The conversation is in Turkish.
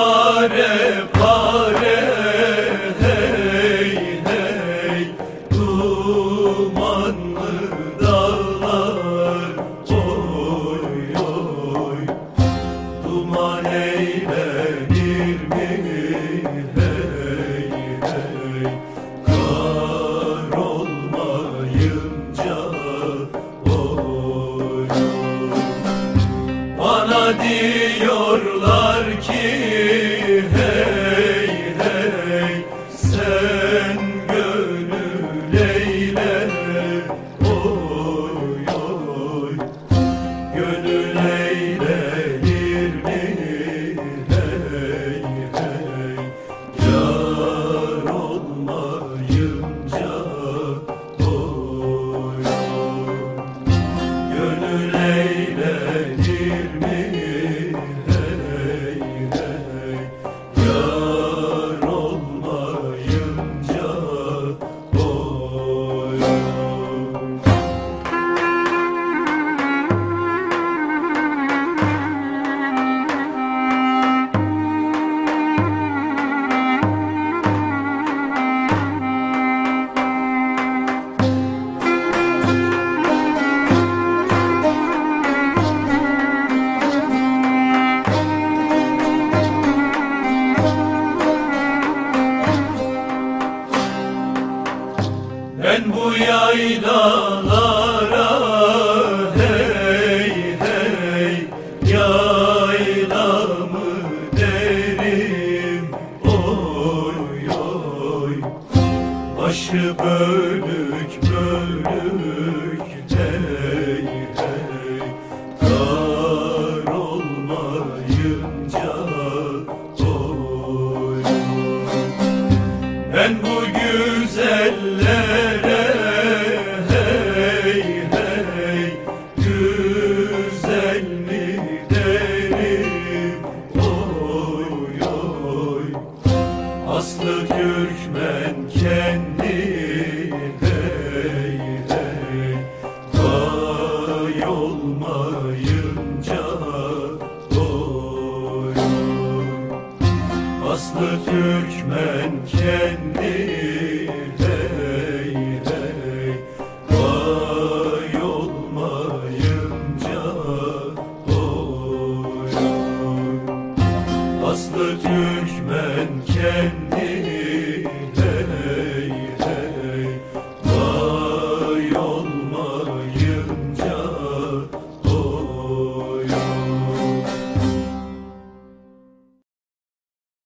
Pare pare Ben bu yaylalara hey hey yaylamı derim. Oy oy Başı bölük bölük hey hey. Kar olmayınca oy oy. Ben bu güzel Türkmen kendi hey hey Tay olmayınca doyur Aslı Türkmen kendi hey hey Tay olmayınca doyur Aslı Türkmen kendi